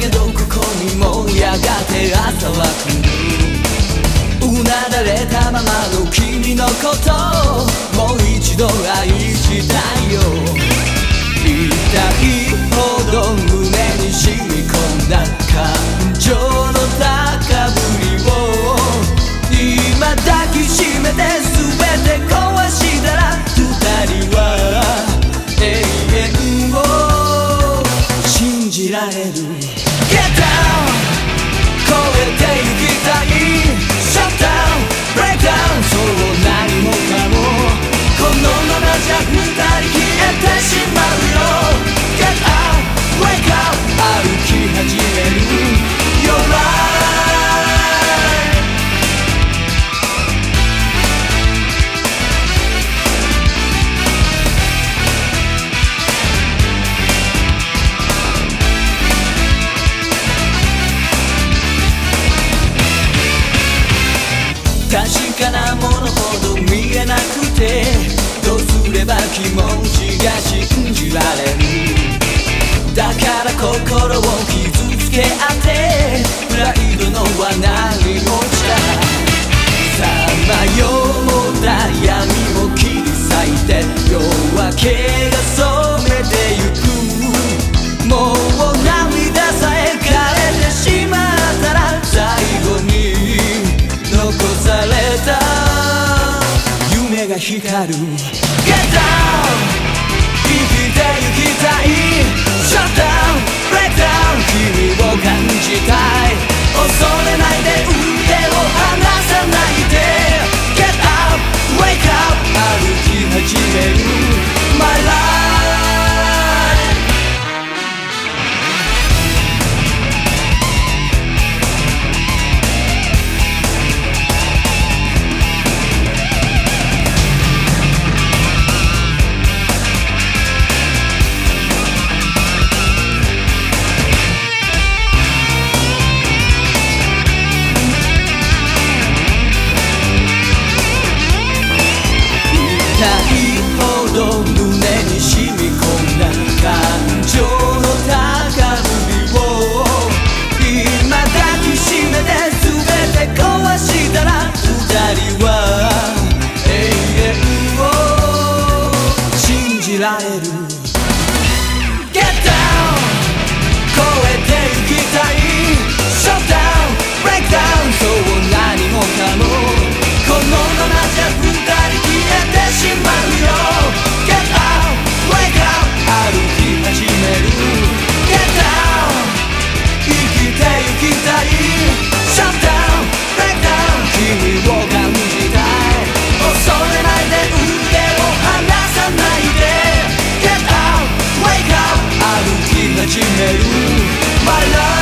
けどここにもやがて朝は来る。うなだれたままの君のこと。なものほど見えなくて。どうすれば気持ちが信じられる？なる lá aéreo my love.